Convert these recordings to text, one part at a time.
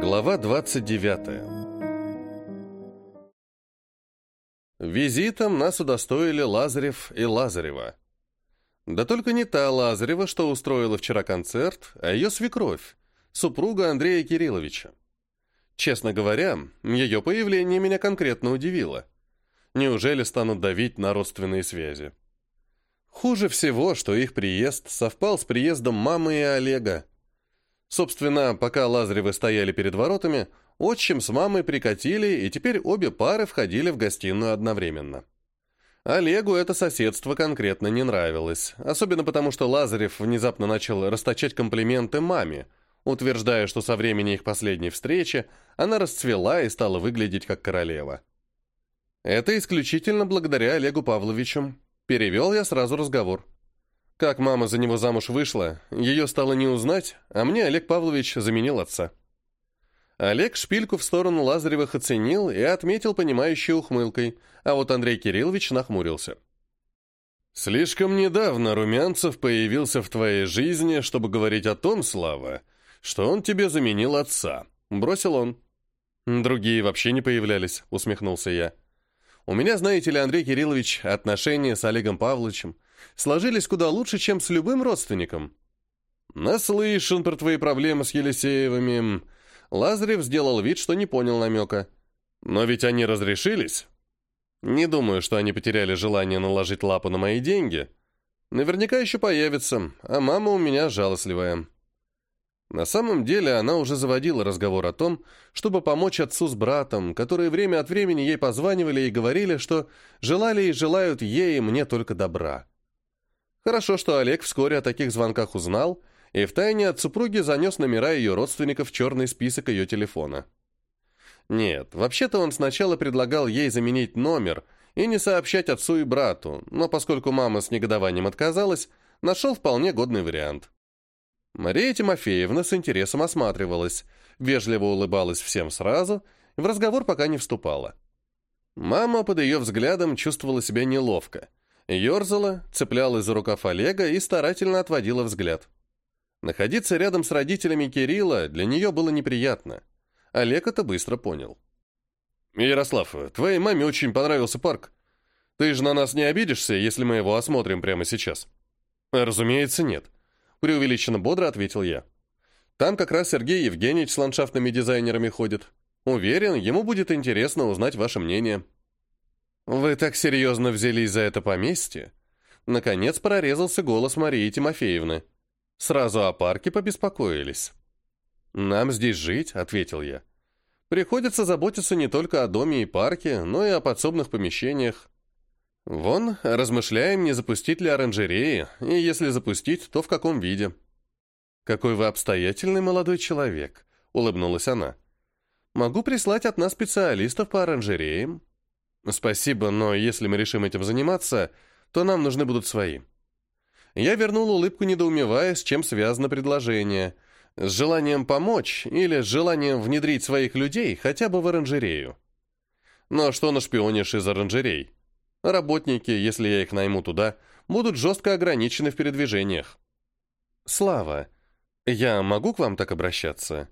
Глава 29 Визитом нас удостоили Лазарев и Лазарева. Да только не та Лазарева, что устроила вчера концерт, а ее свекровь, супруга Андрея Кирилловича. Честно говоря, ее появление меня конкретно удивило. Неужели станут давить на родственные связи? Хуже всего, что их приезд совпал с приездом мамы и Олега, Собственно, пока Лазаревы стояли перед воротами, отчим с мамой прикатили, и теперь обе пары входили в гостиную одновременно. Олегу это соседство конкретно не нравилось, особенно потому, что Лазарев внезапно начал расточать комплименты маме, утверждая, что со времени их последней встречи она расцвела и стала выглядеть как королева. Это исключительно благодаря Олегу Павловичу. Перевел я сразу разговор. Как мама за него замуж вышла, ее стало не узнать, а мне Олег Павлович заменил отца. Олег шпильку в сторону Лазаревых оценил и отметил понимающей ухмылкой, а вот Андрей Кириллович нахмурился. «Слишком недавно Румянцев появился в твоей жизни, чтобы говорить о том, Слава, что он тебе заменил отца», — бросил он. «Другие вообще не появлялись», — усмехнулся я. «У меня, знаете ли, Андрей Кириллович, отношения с Олегом Павловичем — сложились куда лучше, чем с любым родственником. «Наслышан про твои проблемы с Елисеевыми». Лазарев сделал вид, что не понял намека. «Но ведь они разрешились?» «Не думаю, что они потеряли желание наложить лапу на мои деньги. Наверняка еще появятся. а мама у меня жалостливая». На самом деле она уже заводила разговор о том, чтобы помочь отцу с братом, которые время от времени ей позванивали и говорили, что желали и желают ей и мне только добра. Хорошо, что Олег вскоре о таких звонках узнал и втайне от супруги занес номера ее родственников в черный список ее телефона. Нет, вообще-то он сначала предлагал ей заменить номер и не сообщать отцу и брату, но поскольку мама с негодованием отказалась, нашел вполне годный вариант. Мария Тимофеевна с интересом осматривалась, вежливо улыбалась всем сразу, и в разговор пока не вступала. Мама под ее взглядом чувствовала себя неловко – Ёрзала, цеплялась за рукав Олега и старательно отводила взгляд. Находиться рядом с родителями Кирилла для нее было неприятно. Олег это быстро понял. «Ярослав, твоей маме очень понравился парк. Ты же на нас не обидишься, если мы его осмотрим прямо сейчас?» «Разумеется, нет», — преувеличенно бодро ответил я. «Там как раз Сергей Евгеньевич с ландшафтными дизайнерами ходит. Уверен, ему будет интересно узнать ваше мнение». «Вы так серьезно взялись за это поместье?» Наконец прорезался голос Марии Тимофеевны. Сразу о парке побеспокоились. «Нам здесь жить», — ответил я. «Приходится заботиться не только о доме и парке, но и о подсобных помещениях. Вон, размышляем, не запустить ли оранжереи, и если запустить, то в каком виде». «Какой вы обстоятельный молодой человек», — улыбнулась она. «Могу прислать от нас специалистов по оранжереям. «Спасибо, но если мы решим этим заниматься, то нам нужны будут свои». Я вернул улыбку, недоумевая, с чем связано предложение. С желанием помочь или с желанием внедрить своих людей хотя бы в оранжерею. Но что нашпионишь из оранжерей? Работники, если я их найму туда, будут жестко ограничены в передвижениях. «Слава, я могу к вам так обращаться?»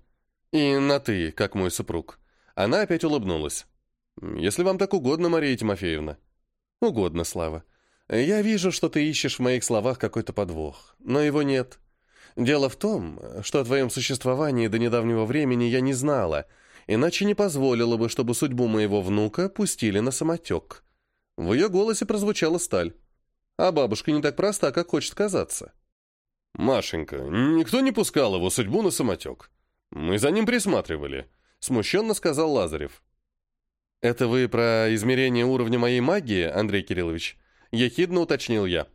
«И на «ты», как мой супруг». Она опять улыбнулась. «Если вам так угодно, Мария Тимофеевна». «Угодно, Слава. Я вижу, что ты ищешь в моих словах какой-то подвох, но его нет. Дело в том, что о твоем существовании до недавнего времени я не знала, иначе не позволила бы, чтобы судьбу моего внука пустили на самотек». В ее голосе прозвучала сталь. А бабушка не так проста, как хочет казаться. «Машенька, никто не пускал его судьбу на самотек. Мы за ним присматривали», — смущенно сказал Лазарев. «Это вы про измерение уровня моей магии, Андрей Кириллович?» Ехидно уточнил я.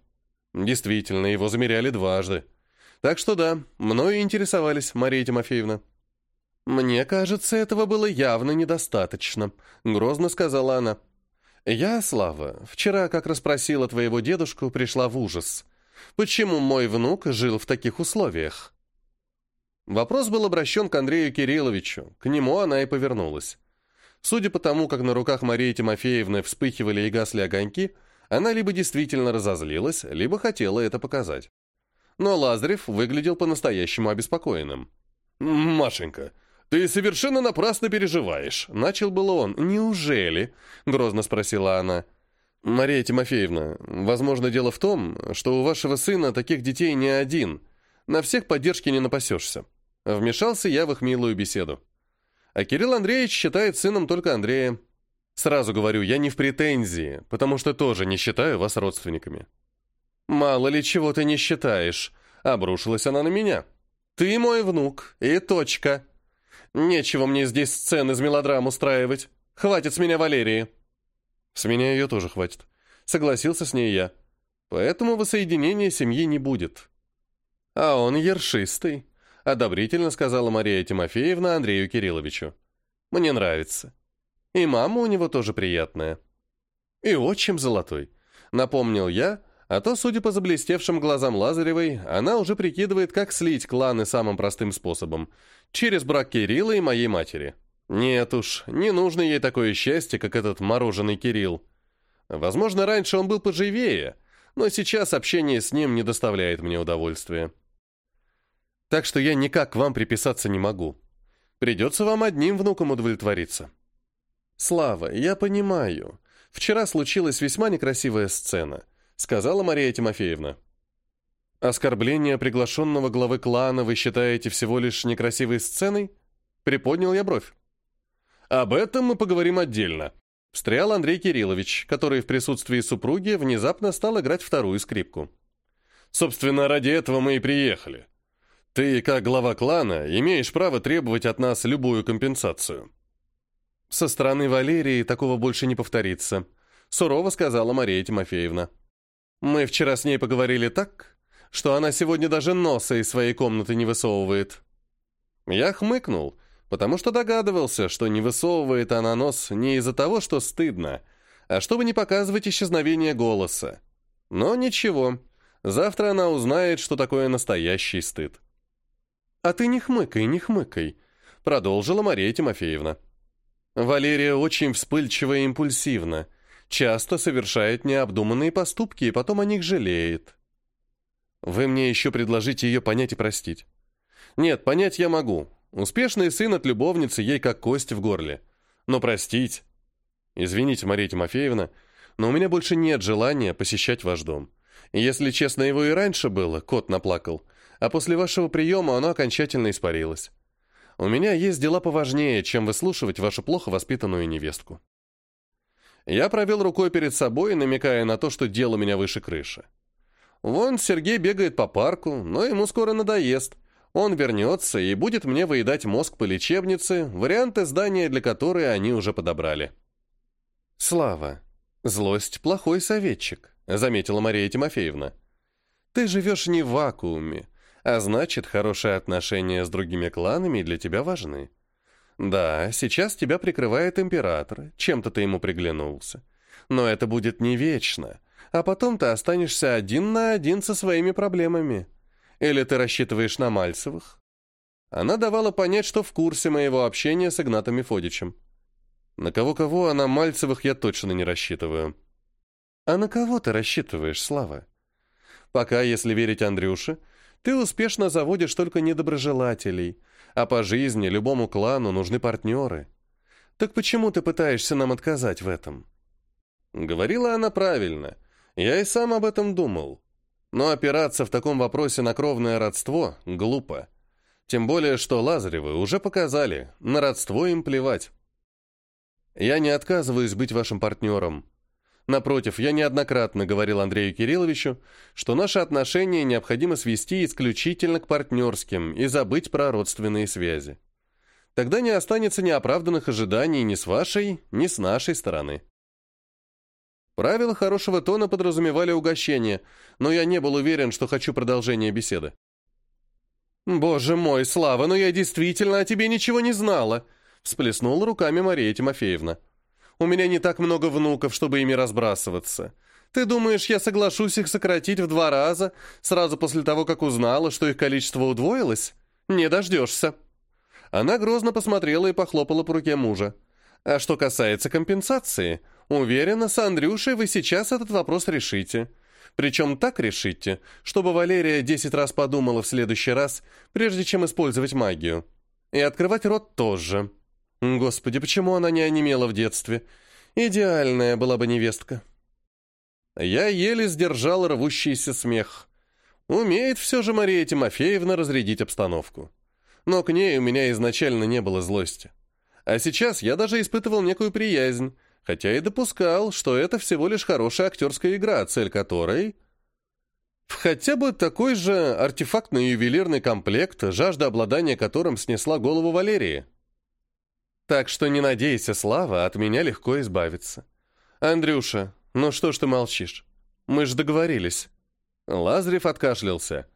«Действительно, его замеряли дважды. Так что да, мною интересовались, Мария Тимофеевна». «Мне кажется, этого было явно недостаточно», — грозно сказала она. «Я, Слава, вчера, как расспросила твоего дедушку, пришла в ужас. Почему мой внук жил в таких условиях?» Вопрос был обращен к Андрею Кирилловичу, к нему она и повернулась. Судя по тому, как на руках Марии Тимофеевны вспыхивали и гасли огоньки, она либо действительно разозлилась, либо хотела это показать. Но Лазарев выглядел по-настоящему обеспокоенным. «Машенька, ты совершенно напрасно переживаешь», — начал было он. «Неужели?» — грозно спросила она. «Мария Тимофеевна, возможно, дело в том, что у вашего сына таких детей не один. На всех поддержки не напасешься». Вмешался я в их милую беседу. А Кирилл Андреевич считает сыном только Андрея. Сразу говорю, я не в претензии, потому что тоже не считаю вас родственниками. «Мало ли чего ты не считаешь», — обрушилась она на меня. «Ты мой внук, и точка. Нечего мне здесь сцен из мелодрам устраивать. Хватит с меня Валерии». «С меня ее тоже хватит», — согласился с ней я. «Поэтому воссоединения семьи не будет». «А он ершистый», одобрительно сказала Мария Тимофеевна Андрею Кирилловичу. Мне нравится. И мама у него тоже приятная. И отчим золотой. Напомнил я, а то, судя по заблестевшим глазам Лазаревой, она уже прикидывает, как слить кланы самым простым способом. Через брак Кирилла и моей матери. Нет уж, не нужно ей такое счастье, как этот мороженый Кирилл. Возможно, раньше он был поживее, но сейчас общение с ним не доставляет мне удовольствия так что я никак к вам приписаться не могу. Придется вам одним внуком удовлетвориться». «Слава, я понимаю. Вчера случилась весьма некрасивая сцена», — сказала Мария Тимофеевна. «Оскорбление приглашенного главы клана вы считаете всего лишь некрасивой сценой?» Приподнял я бровь. «Об этом мы поговорим отдельно», — встрял Андрей Кириллович, который в присутствии супруги внезапно стал играть вторую скрипку. «Собственно, ради этого мы и приехали. Ты, как глава клана, имеешь право требовать от нас любую компенсацию. Со стороны Валерии такого больше не повторится, сурово сказала Мария Тимофеевна. Мы вчера с ней поговорили так, что она сегодня даже носа из своей комнаты не высовывает. Я хмыкнул, потому что догадывался, что не высовывает она нос не из-за того, что стыдно, а чтобы не показывать исчезновение голоса. Но ничего, завтра она узнает, что такое настоящий стыд. «А ты не хмыкай, не хмыкай», — продолжила Мария Тимофеевна. Валерия очень вспыльчива и импульсивна, часто совершает необдуманные поступки и потом о них жалеет. Вы мне еще предложите ее понять и простить. Нет, понять я могу. Успешный сын от любовницы ей как кость в горле. Но простить... Извините, Мария Тимофеевна, но у меня больше нет желания посещать ваш дом. Если честно, его и раньше было, кот наплакал а после вашего приема оно окончательно испарилось. У меня есть дела поважнее, чем выслушивать вашу плохо воспитанную невестку». Я провел рукой перед собой, намекая на то, что дело меня выше крыши. Вон Сергей бегает по парку, но ему скоро надоест. Он вернется и будет мне выедать мозг по лечебнице, варианты здания для которой они уже подобрали. «Слава, злость — плохой советчик», — заметила Мария Тимофеевна. «Ты живешь не в вакууме, а значит, хорошие отношения с другими кланами для тебя важны. Да, сейчас тебя прикрывает император, чем-то ты ему приглянулся. Но это будет не вечно, а потом ты останешься один на один со своими проблемами. Или ты рассчитываешь на Мальцевых? Она давала понять, что в курсе моего общения с Игнатом Ифодичем. На кого-кого, а на Мальцевых я точно не рассчитываю. А на кого ты рассчитываешь, Слава? Пока, если верить Андрюше, ты успешно заводишь только недоброжелателей, а по жизни любому клану нужны партнеры. Так почему ты пытаешься нам отказать в этом?» Говорила она правильно. Я и сам об этом думал. Но опираться в таком вопросе на кровное родство глупо. Тем более, что Лазаревы уже показали, на родство им плевать. Я не отказываюсь быть вашим партнером. Напротив, я неоднократно говорил Андрею Кирилловичу, что наши отношения необходимо свести исключительно к партнерским и забыть про родственные связи. Тогда не останется неоправданных ожиданий ни с вашей, ни с нашей стороны. Правила хорошего тона подразумевали угощение, но я не был уверен, что хочу продолжения беседы. «Боже мой, Слава, но я действительно о тебе ничего не знала!» всплеснула руками Мария Тимофеевна. У меня не так много внуков, чтобы ими разбрасываться. Ты думаешь, я соглашусь их сократить в два раза, сразу после того, как узнала, что их количество удвоилось? Не дождешься». Она грозно посмотрела и похлопала по руке мужа. «А что касается компенсации, уверена, с Андрюшей вы сейчас этот вопрос решите. Причем так решите, чтобы Валерия десять раз подумала в следующий раз, прежде чем использовать магию. И открывать рот тоже. Господи, почему она не онемела в детстве? Идеальная была бы невестка. Я еле сдержал рвущийся смех. Умеет все же Мария Тимофеевна разрядить обстановку. Но к ней у меня изначально не было злости. А сейчас я даже испытывал некую приязнь, хотя и допускал, что это всего лишь хорошая актерская игра, цель которой... В хотя бы такой же артефактный ювелирный комплект, жажда обладания которым снесла голову Валерии. Так что не надейся, Слава, от меня легко избавиться. Андрюша, ну что ж ты молчишь? Мы же договорились. Лазарев откашлялся.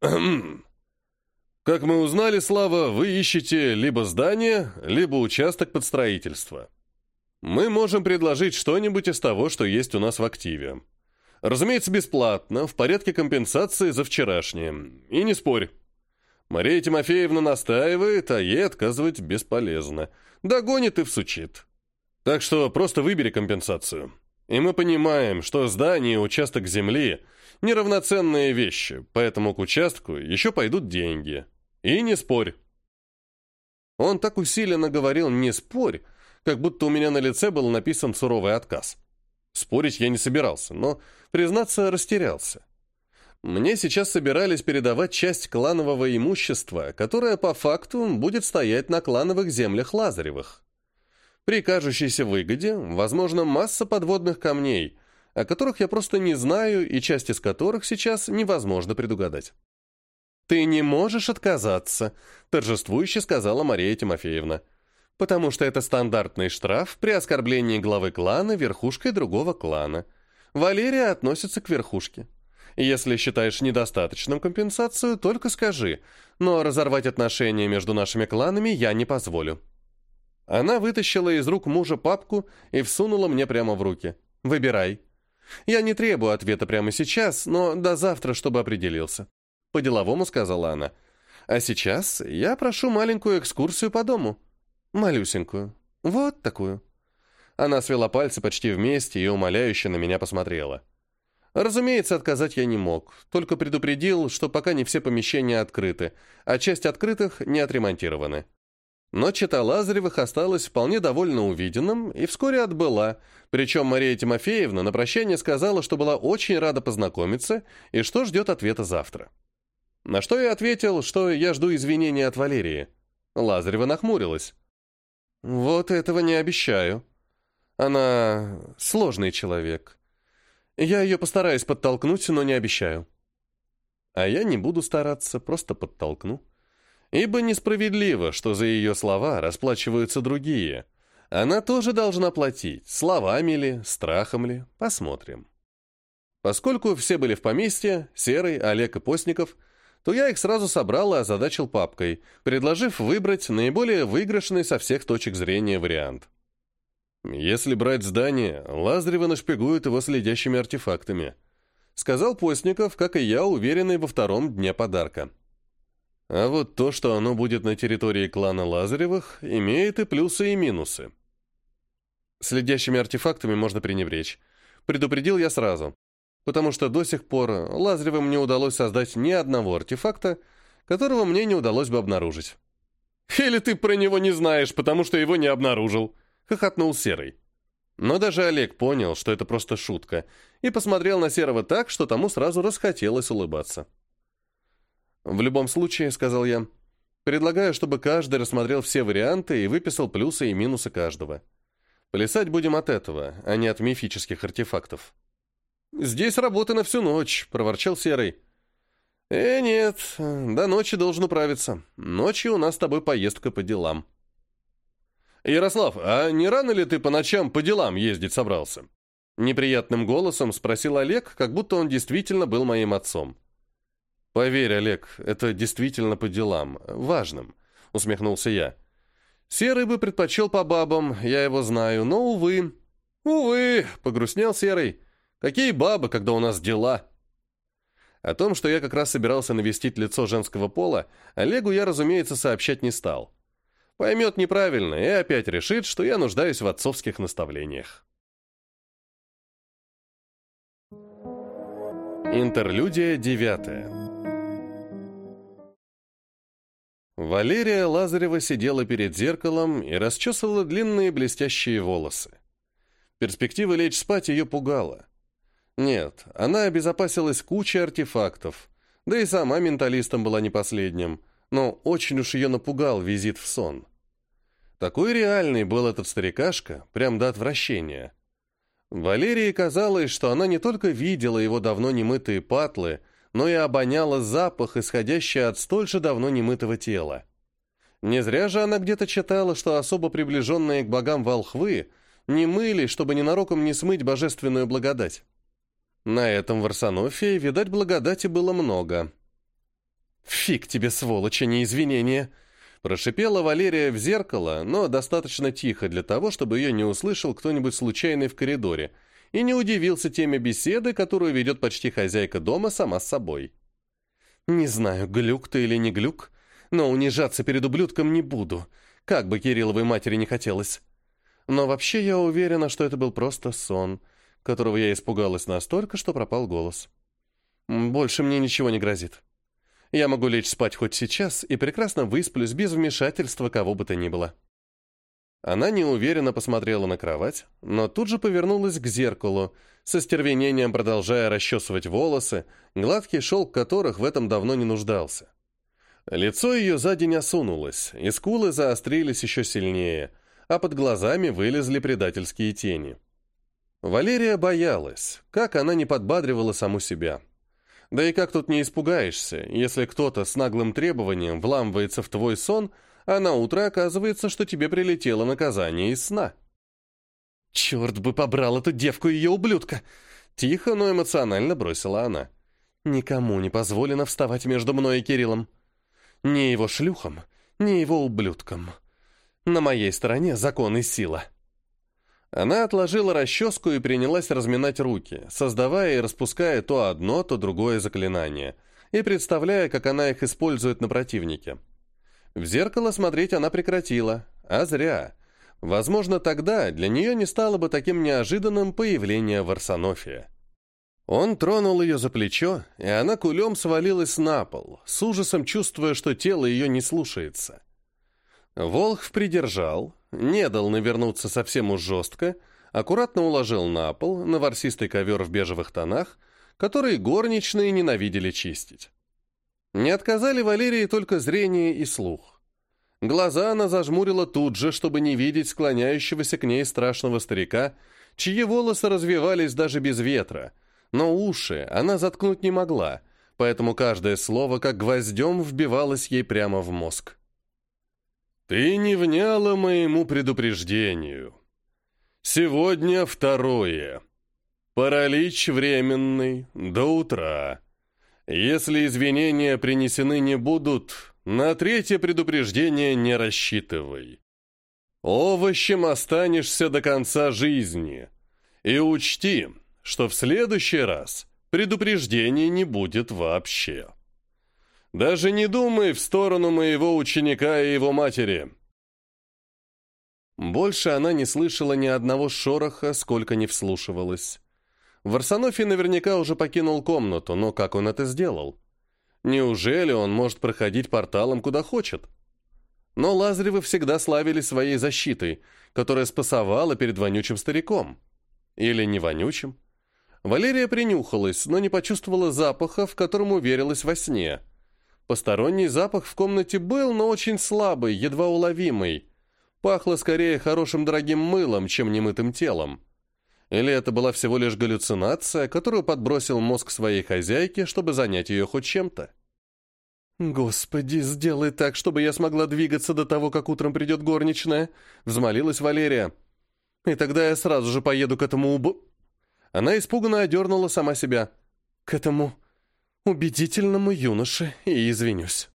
Как мы узнали, Слава, вы ищете либо здание, либо участок под строительство. Мы можем предложить что-нибудь из того, что есть у нас в активе. Разумеется, бесплатно, в порядке компенсации за вчерашнее. И не спорь. Мария Тимофеевна настаивает, а ей отказывать бесполезно. Догонит и всучит. Так что просто выбери компенсацию. И мы понимаем, что здание и участок земли – неравноценные вещи, поэтому к участку еще пойдут деньги. И не спорь. Он так усиленно говорил «не спорь», как будто у меня на лице был написан суровый отказ. Спорить я не собирался, но, признаться, растерялся. Мне сейчас собирались передавать часть кланового имущества, которое по факту будет стоять на клановых землях Лазаревых. При кажущейся выгоде, возможно, масса подводных камней, о которых я просто не знаю и часть из которых сейчас невозможно предугадать. «Ты не можешь отказаться», – торжествующе сказала Мария Тимофеевна, «потому что это стандартный штраф при оскорблении главы клана верхушкой другого клана. Валерия относится к верхушке». Если считаешь недостаточным компенсацию, только скажи, но разорвать отношения между нашими кланами я не позволю». Она вытащила из рук мужа папку и всунула мне прямо в руки. «Выбирай». «Я не требую ответа прямо сейчас, но до завтра, чтобы определился». По-деловому сказала она. «А сейчас я прошу маленькую экскурсию по дому. Малюсенькую. Вот такую». Она свела пальцы почти вместе и умоляюще на меня посмотрела. Разумеется, отказать я не мог, только предупредил, что пока не все помещения открыты, а часть открытых не отремонтированы. Но чита Лазаревых осталась вполне довольно увиденным и вскоре отбыла, причем Мария Тимофеевна на прощание сказала, что была очень рада познакомиться и что ждет ответа завтра. На что я ответил, что я жду извинения от Валерии. Лазарева нахмурилась. «Вот этого не обещаю. Она сложный человек» Я ее постараюсь подтолкнуть, но не обещаю. А я не буду стараться, просто подтолкну. Ибо несправедливо, что за ее слова расплачиваются другие. Она тоже должна платить, словами ли, страхом ли, посмотрим. Поскольку все были в поместье, Серый, Олег и Постников, то я их сразу собрал и озадачил папкой, предложив выбрать наиболее выигрышный со всех точек зрения вариант. Если брать здание, Лазарева нашпигует его следящими артефактами. Сказал Постников, как и я, уверенный во втором дне подарка. А вот то, что оно будет на территории клана Лазаревых, имеет и плюсы, и минусы. Следящими артефактами можно пренебречь. Предупредил я сразу. Потому что до сих пор Лазаревым не удалось создать ни одного артефакта, которого мне не удалось бы обнаружить. «Или ты про него не знаешь, потому что его не обнаружил», — хохотнул Серый. Но даже Олег понял, что это просто шутка, и посмотрел на Серого так, что тому сразу расхотелось улыбаться. «В любом случае», — сказал я, — «предлагаю, чтобы каждый рассмотрел все варианты и выписал плюсы и минусы каждого. Плясать будем от этого, а не от мифических артефактов». «Здесь работа на всю ночь», — проворчал Серый. «Э, нет, до ночи должен управиться. Ночью у нас с тобой поездка по делам». «Ярослав, а не рано ли ты по ночам по делам ездить собрался?» Неприятным голосом спросил Олег, как будто он действительно был моим отцом. «Поверь, Олег, это действительно по делам, важным», — усмехнулся я. «Серый бы предпочел по бабам, я его знаю, но, увы...» «Увы», — погрустнел Серый, — «какие бабы, когда у нас дела?» О том, что я как раз собирался навестить лицо женского пола, Олегу я, разумеется, сообщать не стал. Поймет неправильно и опять решит, что я нуждаюсь в отцовских наставлениях. Интерлюдия девятая. Валерия Лазарева сидела перед зеркалом и расчесывала длинные блестящие волосы. Перспектива лечь спать ее пугала. Нет, она обезопасилась кучей артефактов, да и сама менталистом была не последним – но очень уж ее напугал визит в сон. Такой реальный был этот старикашка, прям до отвращения. Валерии казалось, что она не только видела его давно немытые патлы, но и обоняла запах, исходящий от столь же давно немытого тела. Не зря же она где-то читала, что особо приближенные к богам волхвы не мыли, чтобы ненароком не смыть божественную благодать. На этом в Арсенофе, видать, благодати было много – «Фиг тебе, сволочи, не извинения!» Прошипела Валерия в зеркало, но достаточно тихо для того, чтобы ее не услышал кто-нибудь случайный в коридоре и не удивился теме беседы, которую ведет почти хозяйка дома сама с собой. «Не знаю, глюк ты или не глюк, но унижаться перед ублюдком не буду, как бы Кирилловой матери не хотелось. Но вообще я уверена, что это был просто сон, которого я испугалась настолько, что пропал голос. Больше мне ничего не грозит». Я могу лечь спать хоть сейчас и прекрасно высплюсь без вмешательства кого бы то ни было. Она неуверенно посмотрела на кровать, но тут же повернулась к зеркалу, со стервенением продолжая расчесывать волосы, гладкий шелк которых в этом давно не нуждался. Лицо ее за день осунулось, и скулы заострились еще сильнее, а под глазами вылезли предательские тени. Валерия боялась, как она не подбадривала саму себя. — да и как тут не испугаешься, если кто-то с наглым требованием вламывается в твой сон, а на утро оказывается, что тебе прилетело наказание из сна. «Черт бы побрал эту девку и ее ублюдка!» Тихо, но эмоционально бросила она. «Никому не позволено вставать между мной и Кириллом. Ни его шлюхам, ни его ублюдкам. На моей стороне закон и сила». Она отложила расческу и принялась разминать руки, создавая и распуская то одно, то другое заклинание, и представляя, как она их использует на противнике. В зеркало смотреть она прекратила, а зря. Возможно, тогда для нее не стало бы таким неожиданным появление Варсонофия. Он тронул ее за плечо, и она кулем свалилась на пол, с ужасом чувствуя, что тело ее не слушается. Волх придержал, не дал навернуться совсем уж жестко, аккуратно уложил на пол, на ворсистый ковер в бежевых тонах, которые горничные ненавидели чистить. Не отказали Валерии только зрение и слух. Глаза она зажмурила тут же, чтобы не видеть склоняющегося к ней страшного старика, чьи волосы развивались даже без ветра, но уши она заткнуть не могла, поэтому каждое слово как гвоздем вбивалось ей прямо в мозг. Ты не вняла моему предупреждению. Сегодня второе. Паралич временный, до утра. Если извинения принесены не будут, на третье предупреждение не рассчитывай. Овощем останешься до конца жизни. И учти, что в следующий раз предупреждений не будет вообще. Даже не думай в сторону моего ученика и его матери!» Больше она не слышала ни одного шороха, сколько не вслушивалась. Варсонофий наверняка уже покинул комнату, но как он это сделал? Неужели он может проходить порталом куда хочет? Но Лазаревы всегда славили своей защитой, которая спасовала перед вонючим стариком. Или не вонючим. Валерия принюхалась, но не почувствовала запаха, в котором уверилась во сне – Посторонний запах в комнате был, но очень слабый, едва уловимый. Пахло скорее хорошим дорогим мылом, чем немытым телом. Или это была всего лишь галлюцинация, которую подбросил мозг своей хозяйки, чтобы занять ее хоть чем-то? «Господи, сделай так, чтобы я смогла двигаться до того, как утром придет горничная», — взмолилась Валерия. «И тогда я сразу же поеду к этому уб...» Она испуганно одернула сама себя. «К этому убедительному юноше и извинюсь.